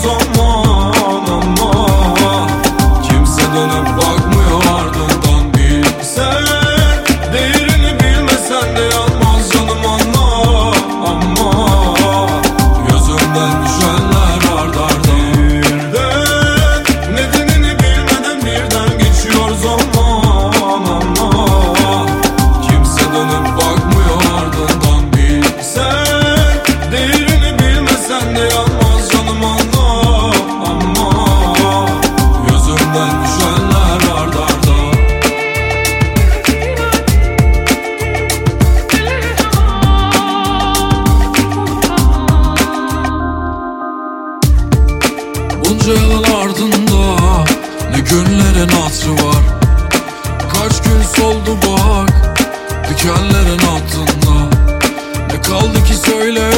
做梦。Bunca yılın ardında ne günlerin hatırı var? Kaç gün soldu bak dikenlerin altında. Ne kaldı ki söyle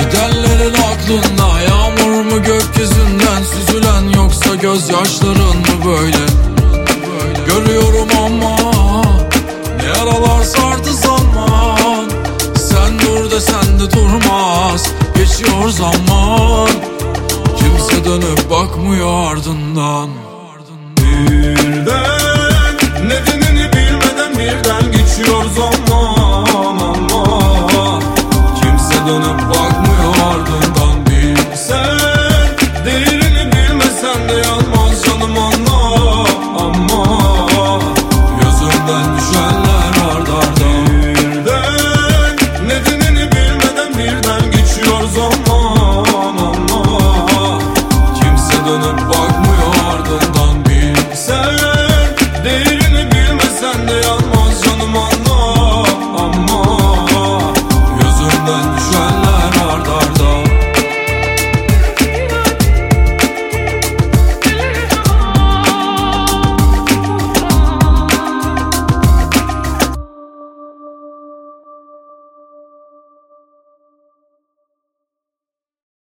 gidenlerin aklında. Yağmur mu gökyüzünden süzülen yoksa gözyaşların mı böyle? Görüyorum ama ne yaralar sardı zaman. Sen dur de sen de durmaz geçiyor zaman. Kimse dönüp bakmıyor ardından. Bir